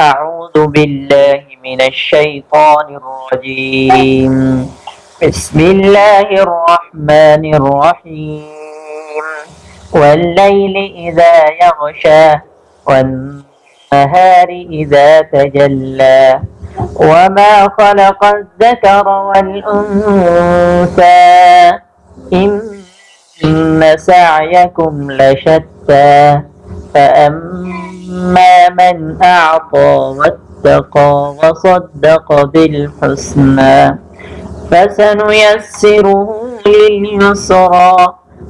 أعوذ بالله من الشيطان الرجيم. بسم الله الرحمن الرحيم. والليل إذا يغشى والنهار إذا تجلى. وما خلق الذكر والأنثى. إن سعيكم لشتى. فأما من أعطى واتقى وصدق بالحسنى فسنيسره لليسرى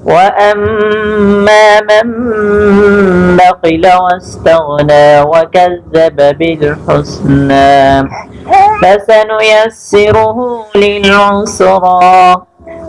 وأما من بقل واستغنى وكذب بالحسنى فسنيسره للعسرى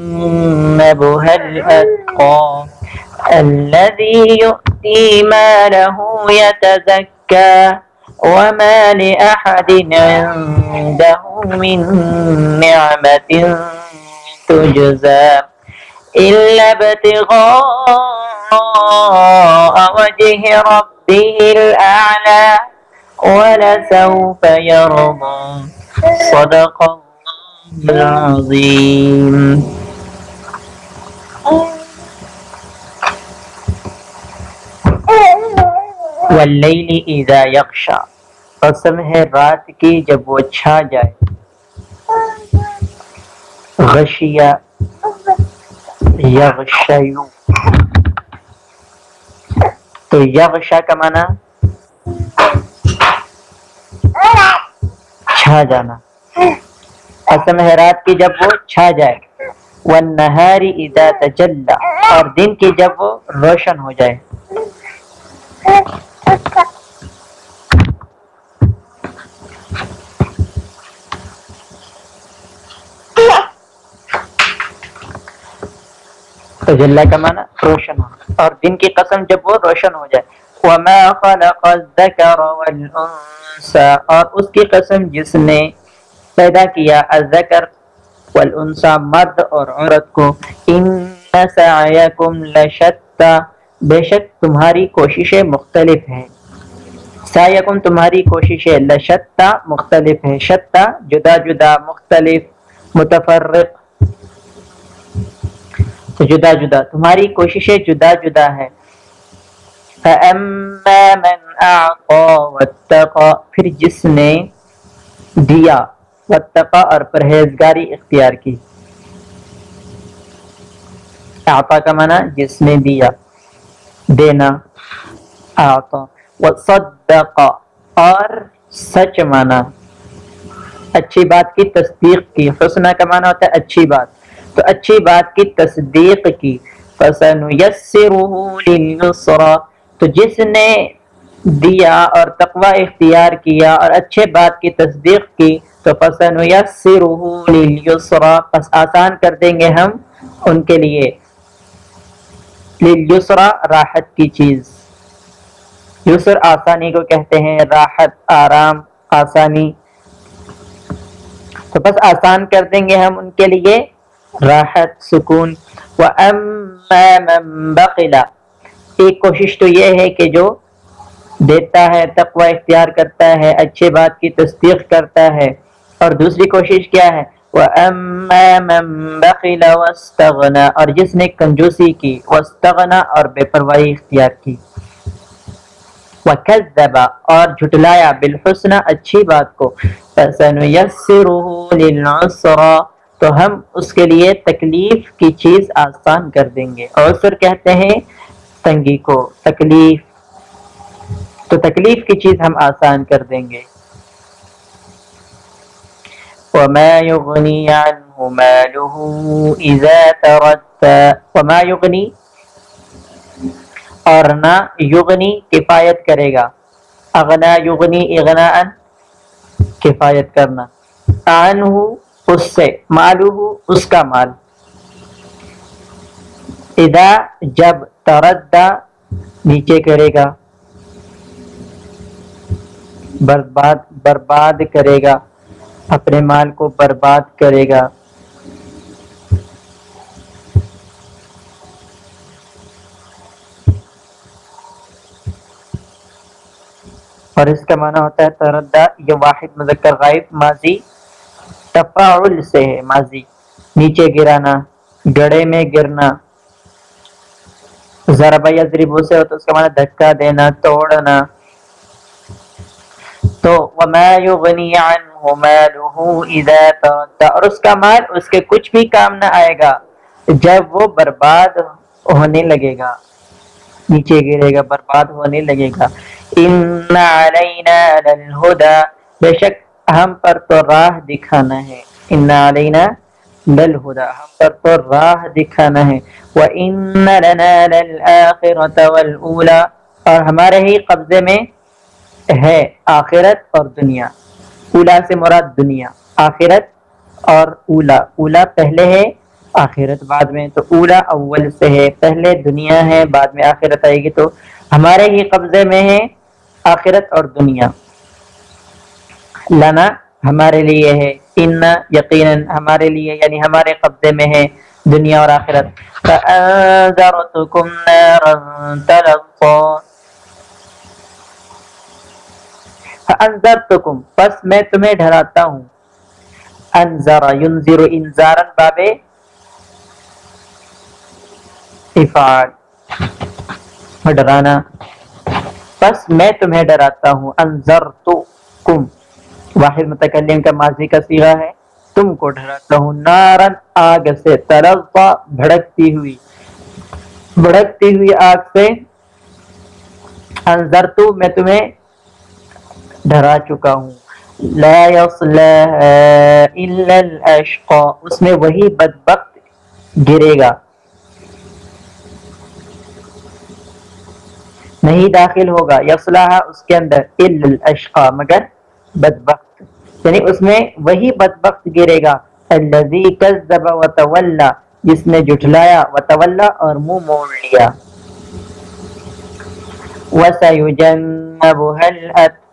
وسيجنبها الأتقى الذي يؤتي ماله يتزكى وما لأحد عنده من نعمة تجزى إلا ابتغاء وجه ربه الأعلى ولسوف يرضى صدق الله العظيم. واللیل اذا یغشا قسم ہے رات کی جب وہ چھا جائے. غشیا یغشیو. تو یغشا کا معنی چھا جانا. قسم ہے رات کی جب وہ چھا جائے والنہار اذا تجلا اور دن کی جب وہ روشن ہو جائے۔ تجلہ کا معنی روشن ہو اور دن کی قسم جب وہ روشن ہو جائے۔ وما خلق الذکر والانسا اور اس کی قسم جس نے پیدا کیا، الذکر والانسا مرد اور عورت کو۔ ان سعیکم لشتا بے شک تمہاری کوششیں مختلف ہیں۔ سایکم تمہاری کوششیں لشتا مختلف ہیں۔ شتا جدا جدا، مختلف، متفرق۔ جدا جدا، تمہاری کوششیں جدا جدا ہے فَأَمَّا مَنْ أَعْقَى وَاتَّقَى، پھر جس نے دیا واتقا اور پرہیزگاری اختیار کی۔ اعطا کا معنی جس نے دیا، دینا، اعطا۔ وصدق اور سچ مانا۔ اچھی بات کی تصدیق کی۔ حسنہ کا معنی ہوتا ہے اچھی بات۔ تو اچھی بات کی تصدیق کی۔ فَسَنُيَسِّرُهُ لِلْيُسْرَى تو جس نے دیا اور تقوی اختیار کیا اور اچھے بات کی تصدیق کی تو فَسَنُيَسِّرُهُ لِلْيُسْرَى پس آسان کر دیں گے ہم ان کے لیے۔ لِلْيُسْرَى راحت کی چیز۔ یسر آسانی کو کہتے ہیں، راحت، آرام، آسانی۔ تو بس آسان کر دیں گے ہم ان کے لیے۔ راحت، سکون۔ وَأَمَّا مَن بَقِلَ ایک کوشش تو یہ ہے کہ جو دیتا ہے، تقوی اختیار کرتا ہے، اچھے بات کی تصدیق کرتا ہے۔ اور دوسری کوشش کیا ہے؟ وَأَمَّا اور جس نے کنجوسی کی، وَاسْتَغْنَى اور بے پرواہی اختیار کی۔ وَكَذَّبَ، اور جھٹلایا بالحسنہ، اچھی بات کو۔ فَسَنُيَسِّرُهُ لِلْعُسْرَى، تو ہم اس کے لیے تکلیف کی چیز آسان کر دیں گے۔ عسر کہتے ہیں تنگی کو، تکلیف۔ تو تکلیف کی چیز ہم آسان کر دیں گے۔ وَمَا يُغْنِي عَنْهُ مَالُهُ إِذَا تَرَدَّى. وَمَا يُغْنِي. اور نہ یغنی کفایت کرے گا اغنا یغنی اغنا ان کفایت کرنا آن اس سے مالو اس کا مال. ادا جب تردا نیچے کرے گا، برباد برباد کرے گا. اپنے مال کو برباد کرے گا۔ اور اس کا معنی ہوتا ہے تردا یہ واحد مذکر غائب، ماضی۔ تفاعل سے ہے ماضی، نیچے گرانا گڑے میں گرنا۔ ذرا یضربو سے ہوتا اس کا معنی دھکا دینا، توڑنا۔ تو وما یغنی عنہ اور اس کا مال اس کے کچھ بھی کام نہ آئے گا، جب وہ برباد ہونے لگے گا۔ نیچے گرے گا، برباد ہونے لگے گا۔ ان علینا للہدا بے شک ہم پر تو راہ دکھانا ہے۔ ان علینا للہدا ہم پر تو راہ دکھانا ہے۔ وان لنا للآخرة والأولى، اور ہمارے ہی قبضے میں ہے آخرت اور دنیا۔ اولا سے مراد دنیا، آخرت اور اولا۔ اولا پہلے ہے، آخرت بعد میں۔ تو اولا اول سے ہے، پہلے دنیا ہے، بعد میں آخرت آئے گی۔ تو ہمارے ہی قبضے میں ہے آخرت اور دنیا۔ لنا ہمارے لیے ہے، ان یقیناً ہمارے لیے یعنی ہمارے قبضے میں ہے دنیا اور آخرت۔ فَأَنذَرْتُكُمْ پس میں تمہیں ڈھراتا ہوں۔ انذر ينذر انذارا باب افعال ڈرانا۔ بس میں تمہیں ڈراتا ہوں۔ انذر تو کم واحد متکلم کا ماضی کا سیغہ ہے۔ تم کو ڈراتا ہوں۔ نارن آگ سے ترفا بھڑکتی ہوئی۔ بھڑکتی ہوئی آگ سے۔ انذر تو میں تمہیں ڈرا چکا ہوں۔ لا الا الاشقى اس میں وہی بدبخت گرے گا۔ نہیں داخل ہوگا۔ یفلاح اس کے اندر الاشقا مگر بدبخت۔ یعنی اس میں وہی بدبخت گرے گا۔ الذي كذب وتولى جس نے جھٹلایا وتولى اور منہ موڑ لیا۔ وسيجنبها الاتقى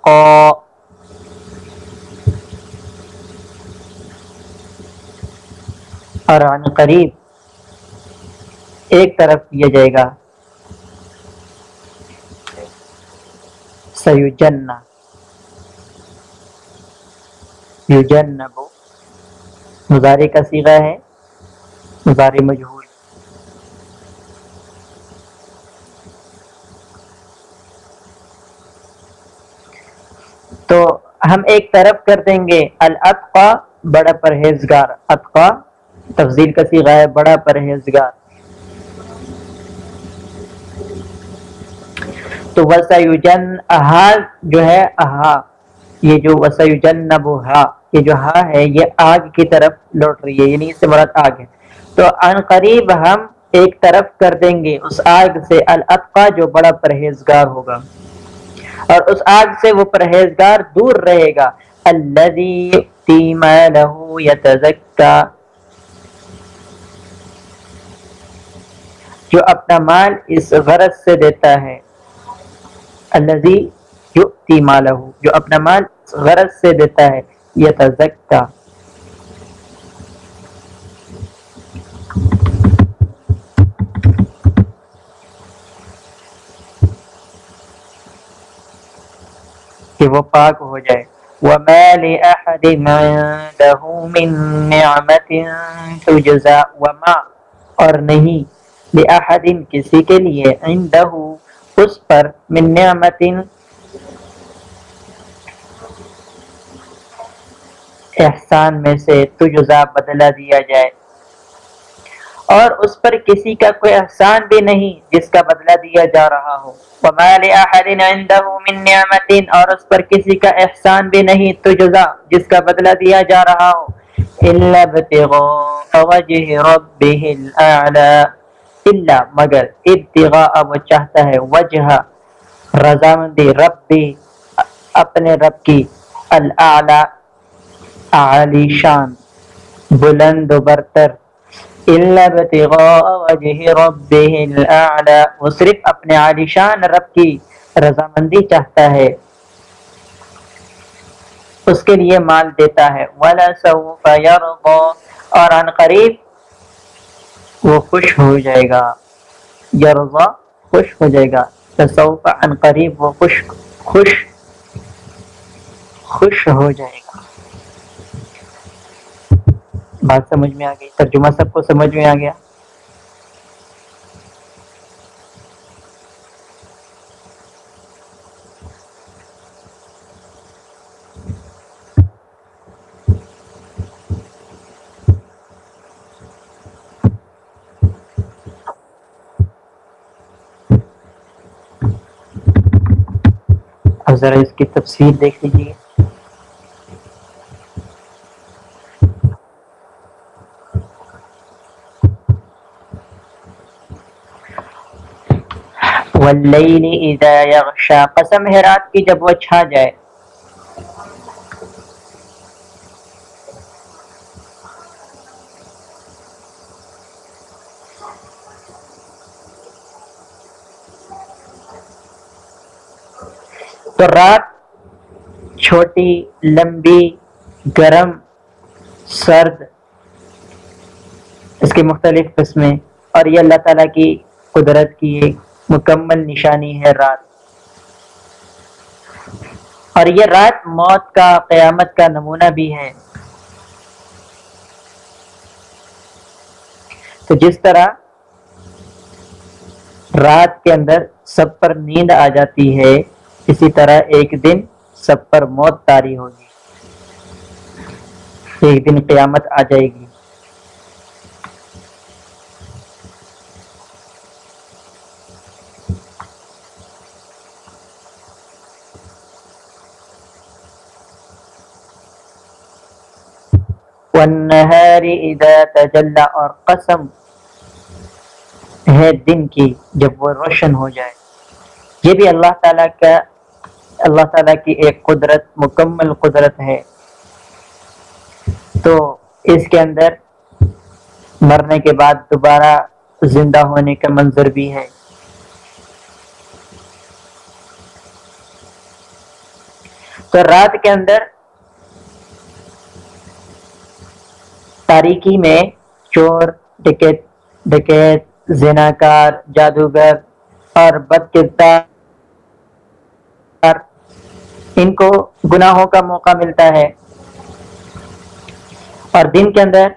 اور عن قریب ایک طرف کیا جائے گا۔ سیجنہ یجنب۔ مضارع کا سیغہ ہے۔ مضارع مجہول۔ تو ہم ایک طرف کر دیں گے الاتقا، بڑا پرہیزگار۔ اتقا، تفضیل کا سیغہ ہے، بڑا پرہیزگار۔ تو وسیجن احا جو ہے احا یہ جو وسیجن نبوہا یہ جو ہا ہے، یہ آگ کی طرف لوٹ رہی ہے یعنی اس سے مراد آگ ہے۔ تو ان قریب ہم ایک طرف کر دیں گے، اس آگ سے الاتقا جو بڑا پرہیزگار ہوگا۔ اور اس آگ سے وہ پرہیزگار دور رہے گا۔ الذي يؤتي ماله يتزكى جو اپنا مال اس غرض سے دیتا ہے۔ الذي يؤتي ماله جو اپنا مال اس غرض سے دیتا ہے۔ يتزكى کہ وہ پاک ہو جائے۔ وما لأحد عنده من نعمة تجزى وما، اور نہیں، لأحد کسی کے لیے، عنده، اس پر من نعمت احسان میں سے تجزا بدلہ دیا جائے۔ اور اس پر کسی کا کوئی احسان بھی نہیں جس کا بدلہ دیا جا رہا ہو۔ وما لأحد عنده من نعمت اور اس پر کسی کا احسان بھی نہیں تجزا جس کا بدلہ دیا جا رہا ہو۔ الا ابتغاء وجه ربه الاعلى الا مگر ابتغاء وہ چاہتا ہے وجہ رضامندی ربی، اپنے رب کی الاعلی عالی شان، بلند و برتر۔ الا ابتغاء وجه ربه الاعلی وہ صرف اپنے عالی شان رب کی رضامندی چاہتا ہے۔ اس کے لیے مال دیتا ہے۔ ولا سوف يرضى۔ اور ان قریب وہ خوش ہو جائے گا۔ یرضا خوش ہو جائے گا۔ سوف ان قریب وہ خوش خوش خوش ہو جائے گا۔ بات سمجھ میں آ گئی، ترجمہ سب کو سمجھ میں آ گیا۔ ذرا اس کی تفصیل دیکھ لیجیے واللیل اذا یغشا قسم ہے رات کی جب وہ چھا جائے۔ تو رات چھوٹی، لمبی، گرم، سرد، اس کی مختلف قسمیں، اور یہ اللہ تعالیٰ کی قدرت کی ایک مکمل نشانی ہے رات۔ اور یہ رات موت کا، قیامت کا نمونہ بھی ہے۔ تو جس طرح رات کے اندر سب پر نیند آ جاتی ہے، اسی طرح ایک دن سب پر موت تاری ہوگی۔ ایک دن قیامت آ جائے گی۔ والنہار اذا تجلى اور قسم ہے دن کی جب وہ روشن ہو جائے۔ یہ بھی اللہ تعالیٰ کا، اللہ تعالیٰ کی ایک قدرت، مکمل قدرت ہے۔ تو اس کے اندر مرنے کے بعد دوبارہ زندہ ہونے کا منظر بھی ہے۔ تو رات کے اندر تاریکی میں چور، ڈکیت ڈکیت، زناکار، جادوگر اور بد کردار ان کو گناہوں کا موقع ملتا ہے۔ اور دن کے اندر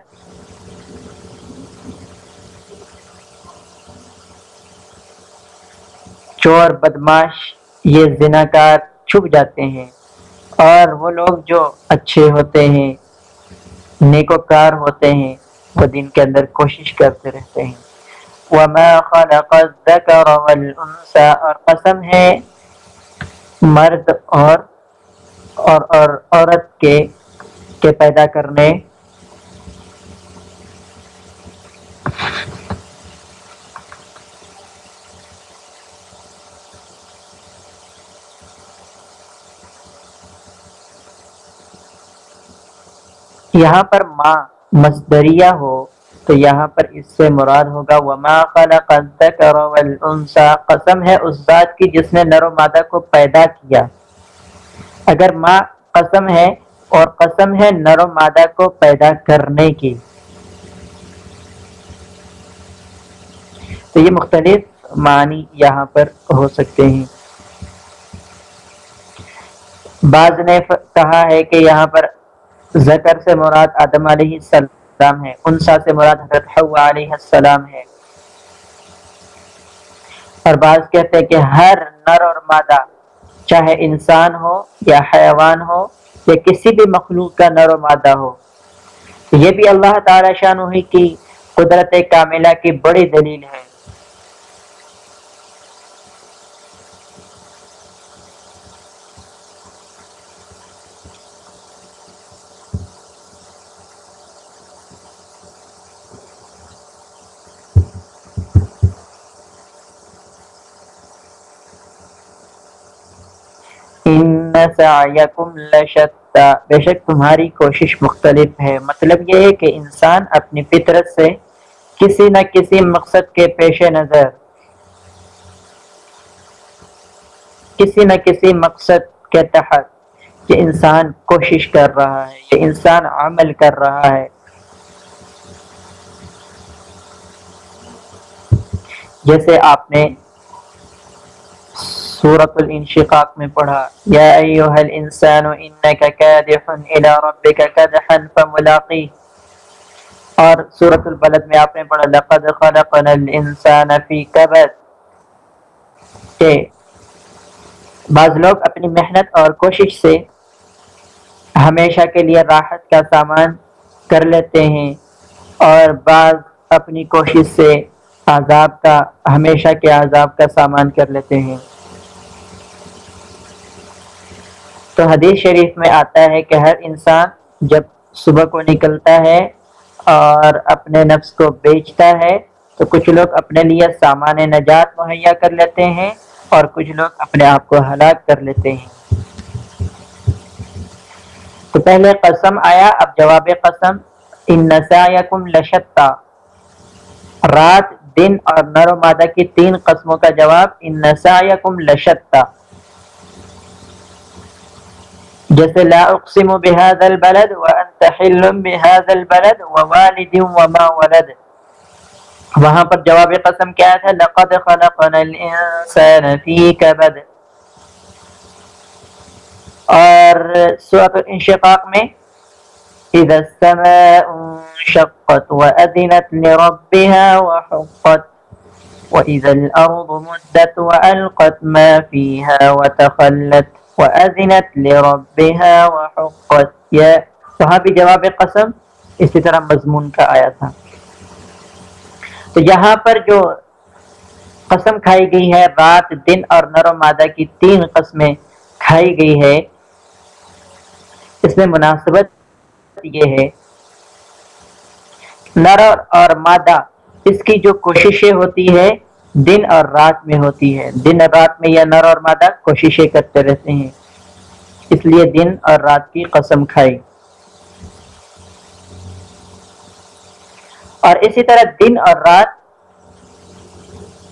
چور بدماش یہ زناکار چھپ جاتے ہیں اور وہ لوگ جو اچھے ہوتے ہیں نیکوکار ہوتے ہیں وہ دن کے اندر کوشش کرتے رہتے ہیں۔ وما خلق الذكر والانثى اور قسم ہے مرد اور اور, اور عورت کے کے پیدا کرنے۔ یہاں پر ماں مصدریہ ہو تو یہاں پر اس سے مراد ہوگا وما خلق الذکر والانسا قسم ہے اس ذات کی جس نے نر و مادہ کو پیدا کیا۔ اگر ماں قسم ہے اور قسم ہے نر و مادہ کو پیدا کرنے کی۔ تو یہ مختلف معنی یہاں پر ہو سکتے ہیں۔ بعض نے کہا ہے کہ یہاں پر ذکر سے مراد آدم علیہ السلام ہے، انسا سے مراد حضرت حوا علیہ السلام ہے۔ اور بعض کہتے ہیں کہ ہر نر اور مادہ، چاہے انسان ہو یا حیوان ہو، یا کسی بھی مخلوق کا نر و مادہ ہو۔ یہ بھی اللہ تعالی شاہ کی قدرت کاملہ کی بڑی دلیل ہے۔ بے شک تمہاری کوشش مختلف ہے۔ مطلب یہ ہے کہ انسان اپنی فطرت سے کسی نہ کسی مقصد کے پیش نظر، کسی نہ کسی مقصد کے تحت یہ انسان کوشش کر رہا ہے یہ انسان عمل کر رہا ہے۔ جیسے آپ نے سورة الانشقاق میں پڑھا، یا ایوہ الانسان انکا کادح الى ربک کدحا فملاقی. اور سورة البلد میں آپ نے پڑھا، لقد خلقنا الانسان فی کبد. کہ بعض لوگ اپنی محنت اور کوشش سے ہمیشہ کے لیے راحت کا سامان کر لیتے ہیں اور بعض اپنی کوشش سے عذاب کا، ہمیشہ کے عذاب کا سامان کر لیتے ہیں۔ تو حدیث شریف میں آتا ہے کہ ہر انسان جب صبح کو نکلتا ہے اور اپنے نفس کو بیچتا ہے، تو کچھ لوگ اپنے لیے سامان نجات مہیا کر لیتے ہیں اور کچھ لوگ اپنے آپ کو ہلاک کر لیتے ہیں۔ تو پہلے قسم آیا، اب جواب قسم۔ ان نسایکم لشتا۔ رات، دن اور نر و مادہ کی تین قسموں کا جواب۔ ان نسایکم لشتا۔ جیسے لا اقسم بهذا البلد وانت حل بهذا البلد ووالد وما ولد. وہاں پر جواب قسم کیا تھا؟ لقد خلقنا الانسان فی کبد اور سورۃ الانشقاق میں اذا السماء انشقت واذنت لربها وحقت واذا الارض مدت والقت ما فيها وتخلت. وَأَذِنَتْ لِرَبِّهَا وَحُقَّتْ یہ وہاں بھی جواب قسم، اسی طرح مضمون کا آیا تھا۔ تو یہاں پر جو قسم کھائی گئی ہے، رات، دن اور نر و مادہ کی تین قسمیں کھائی گئی ہے، اس میں مناسبت یہ ہے، نر اور مادہ، اس کی جو کوششیں ہوتی ہے دن اور رات میں ہوتی ہے۔ دن اور رات میں یا نر اور مادہ کوششیں کرتے رہتے ہیں۔ اس لیے دن اور رات کی قسم کھائی۔ اور اسی طرح دن اور رات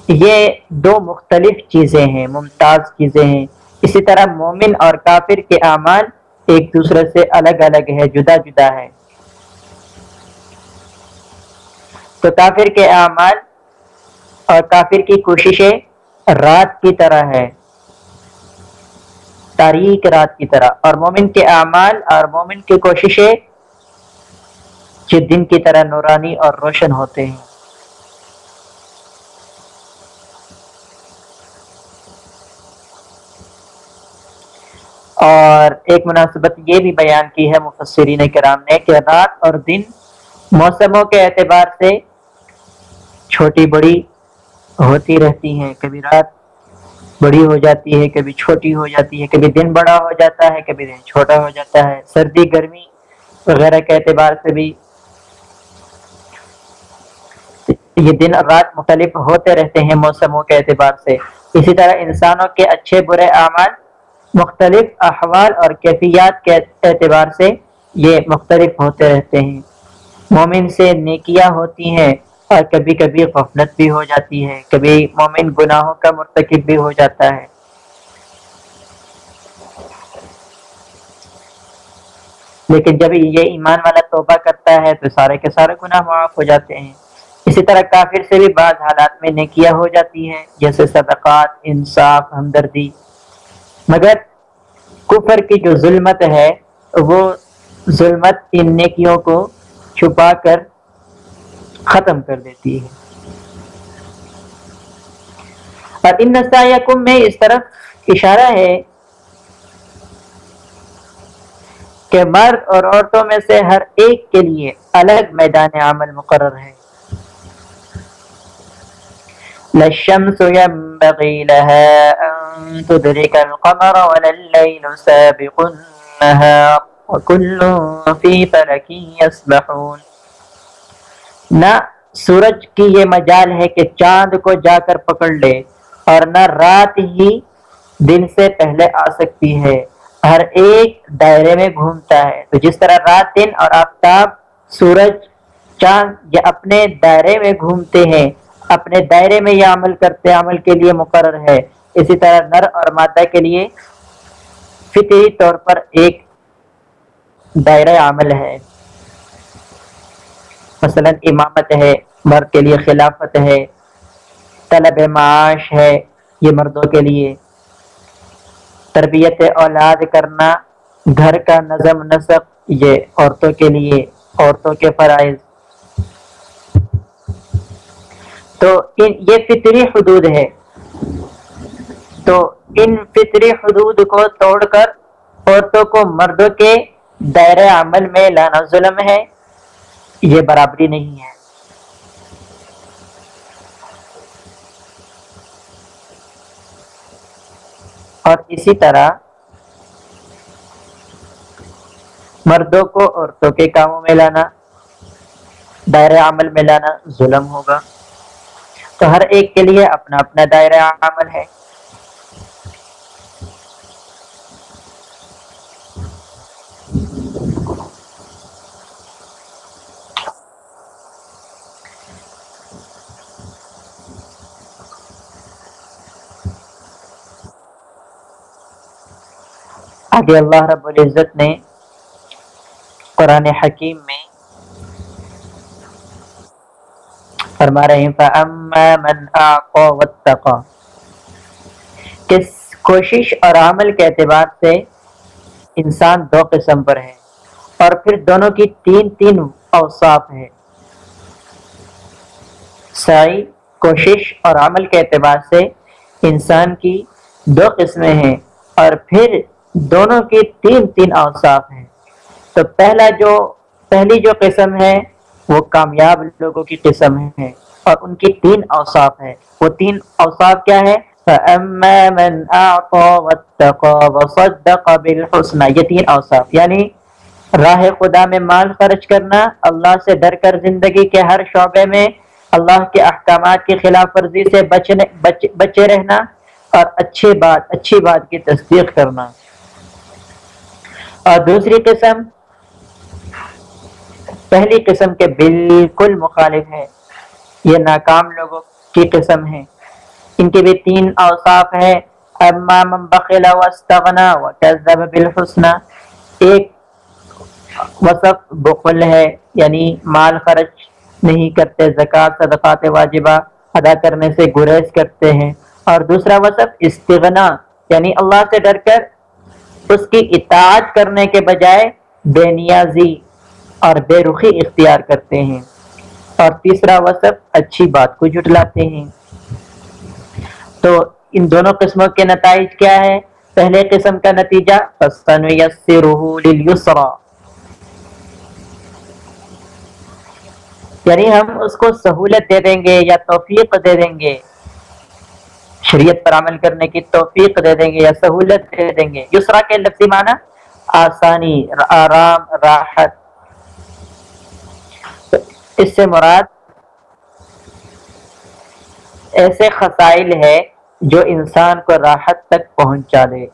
یہ دو مختلف چیزیں ہیں، ممتاز چیزیں ہیں۔ اسی طرح مومن اور کافر کے اعمال ایک دوسرے سے الگ الگ ہے جدا جدا ہے تو کافر کے اعمال اور کافر کی کوششیں رات کی طرح ہے تاریخ رات کی طرح۔ اور مومن کے اعمال اور مومن کی کوششیں جو دن کی طرح نورانی اور روشن ہوتے ہیں۔ اور ایک مناسبت یہ بھی بیان کی ہے مفسرین کرام نے کہ رات اور دن موسموں کے اعتبار سے چھوٹی بڑی ہوتی رہتی ہیں، کبھی رات بڑی ہو جاتی ہے، کبھی چھوٹی ہو جاتی ہے، کبھی دن بڑا ہو جاتا ہے، کبھی دن چھوٹا ہو جاتا ہے۔ سردی، گرمی وغیرہ کے اعتبار سے بھی یہ دن اور رات مختلف ہوتے رہتے ہیں موسموں کے اعتبار سے۔ اسی طرح انسانوں کے اچھے، برے اعمال مختلف احوال اور کیفیات کے اعتبار سے یہ مختلف ہوتے رہتے ہیں۔ مومن سے نیکیاں ہوتی ہیں اور کبھی کبھی غفلت بھی ہو جاتی ہے، کبھی مومن گناہوں کا مرتکب بھی ہو جاتا ہے۔ لیکن جب یہ ایمان والا توبہ کرتا ہے تو سارے کے سارے گناہ معاف ہو جاتے ہیں۔ اسی طرح کافر سے بھی بعض حالات میں نیکیاں ہو جاتی ہیں، جیسے صدقات، انصاف، ہمدردی۔ مگر کفر کی جو ظلمت ہے، وہ ظلمت ان نیکیوں کو چھپا کر ختم کر دیتی ہے۔ اور ان نسایکم میں اس طرف اشارہ ہے کہ مرد اور عورتوں میں سے ہر ایک کے لیے الگ میدان عمل مقرر ہے۔ للشمس ينبغي لها أن تدرك القمر ولا الليل سابق النهار، وكل في فلك يسبحون۔ نہ سورج کی یہ مجال ہے کہ چاند کو جا کر پکڑ لے اور نہ رات ہی دن سے پہلے آ سکتی ہے۔ ہر ایک دائرے میں گھومتا ہے۔ تو جس طرح رات دن اور آفتاب، سورج، چاند یہ اپنے دائرے میں گھومتے ہیں، اپنے دائرے میں یہ عمل کرتے، عمل کے لیے مقرر ہے۔ اسی طرح نر اور مادہ کے لیے فطری طور پر ایک دائرہ عمل ہے۔ مثلا امامت ہے، مرد کے لیے خلافت ہے، طلب معاش ہے یہ مردوں کے لیے۔ تربیت اولاد کرنا، گھر کا نظم نسق یہ عورتوں کے لیے، عورتوں کے فرائض۔ تو یہ فطری حدود ہے۔ تو ان فطری حدود کو توڑ کر عورتوں کو مردوں کے دائرہ عمل میں لانا ظلم ہے۔ یہ برابری نہیں ہے۔ اور اسی طرح مردوں کو عورتوں کے کاموں میں لانا، دائرہ عمل میں لانا ظلم ہوگا۔ تو ہر ایک کے لیے اپنا اپنا دائرہ عمل ہے۔ آگے اللہ رب العزت نے قرآن حکیم میں فرما رہے ہیں، فَأَمَّا مَنْ آقَ وَاتَّقَى کس کوشش اور عمل کے اعتبار سے انسان دو قسم پر ہے، اور پھر دونوں کی تین تین اوصاف ہے سائی کوشش اور عمل کے اعتبار سے انسان کی دو قسمیں ہیں، اور پھر دونوں کی تین تین اوصاف ہیں۔ تو پہلا جو، پہلی جو قسم ہے، وہ کامیاب لوگوں کی قسم ہے اور ان کی تین اوصاف ہے وہ تین اوصاف کیا ہے یہ تین اوصاف یعنی راہ خدا میں مال خرچ کرنا، اللہ سے ڈر کر زندگی کے ہر شعبے میں اللہ کے احکامات کی خلاف ورزی سے بچنے بچے رہنا اور اچھی بات اچھی بات کی تصدیق کرنا۔ اور دوسری قسم، پہلی قسم کے بالکل مخالف ہے یہ ناکام لوگوں کی قسم ہے ان کے بھی تین اوصاف ہے اما من بخل واستغنا وكذب بالحسنى ایک وصف بخل ہے یعنی مال خرچ نہیں کرتے زکات صدقات واجبہ ادا کرنے سے گریز کرتے ہیں۔ اور دوسرا وصف استغنا یعنی اللہ سے ڈر کر اس کی اطاعت کرنے کے بجائے بے نیازی اور بے رخی اختیار کرتے ہیں۔ اور تیسرا وصف، اچھی بات کو جٹلاتے ہیں۔ تو ان دونوں قسموں کے نتائج کیا ہے پہلے قسم کا نتیجہ یعنی ہم اس کو سہولت دے دیں گے یا توفیق دے دیں گے۔ شریعت پر عمل کرنے کی توفیق دے دیں گے یا سہولت دے دیں گے؟ یسرا کے لفظی معنی آسانی، آرام، راحت۔ اس سے مراد ایسے خسائل ہے جو انسان کو راحت تک پہنچا دے۔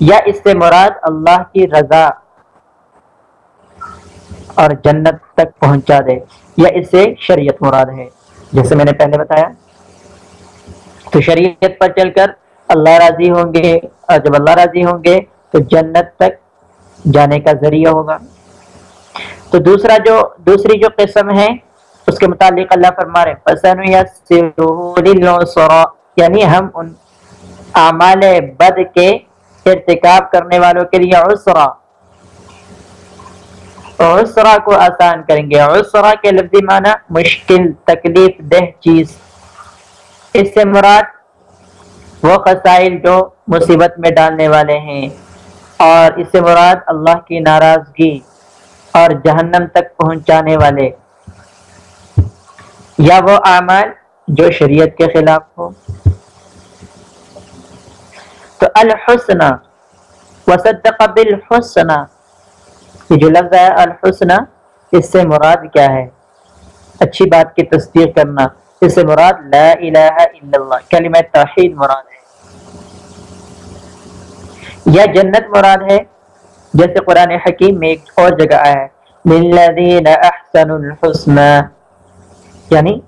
یا اس سے مراد اللہ کی رضا اور جنت تک پہنچا دے۔ یا اس سے شریعت مراد ہے۔ جیسے میں نے پہلے بتایا تو شریعت پر چل کر اللہ راضی ہوں گے اور جب اللہ راضی ہوں گے تو جنت تک جانے کا ذریعہ ہوگا۔ تو دوسرا جو دوسری جو قسم ہے، اس کے متعلق اللہ فرما رہے یعنی ہم ان اعمال بد کے ارتکاب کرنے والوں کے لیے عسرا عسرا کو آسان کریں گے۔ عسرا کے لفظی معنی مشکل، تکلیف دہ چیز۔ اس سے مراد وہ قصائل جو مصیبت میں ڈالنے والے ہیں۔ اور اس سے مراد اللہ کی ناراضگی اور جہنم تک پہنچانے والے۔ یا وہ اعمال جو شریعت کے خلاف ہو۔ تو الحسن، وصدق بالحسن۔ یہ جو لفظ ہے الحسن، اس سے مراد کیا ہے؟ اچھی بات کی تصدیق کرنا۔ اس سے مراد لا الہ الا اللہ، کلمہ توحید مراد ہے۔ یا جنت مراد ہے، جیسے قرآن حکیم میں ایک اور جگہ آیا ہے، للذین احسن الحسن یعنی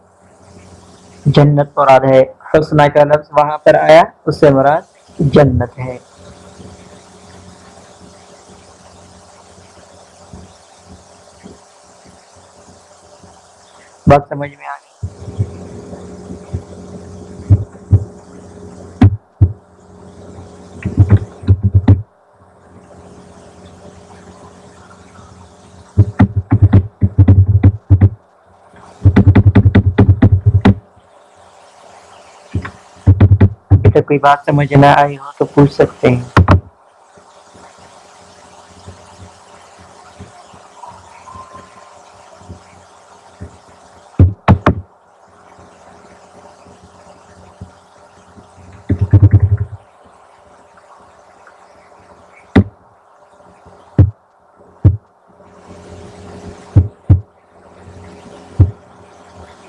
جنت مراد ہے، حسنہ کا لفظ وہاں پر آیا، اس سے مراد جنت ہے۔ بات سمجھ میں آ کوئی بات سمجھ نہ آئی ہو تو پوچھ سکتے ہیں۔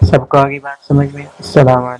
سب کو آگے بات سمجھ میں۔ السلام علیکم۔